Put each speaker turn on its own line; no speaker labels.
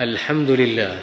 الحمد لله.